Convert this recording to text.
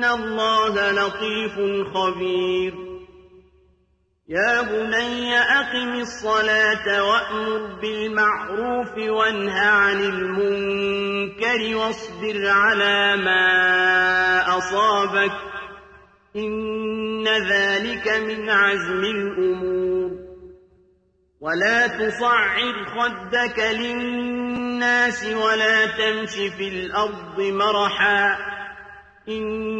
إن الله لطيف خبير. يا بني أقم الصلاة وأمر بالمعروف وانه عن المنكر واصبر على ما أصابك إن ذلك من عزم الأمور. ولا تصعر خدك للناس ولا تمش في الأرض مرحا إن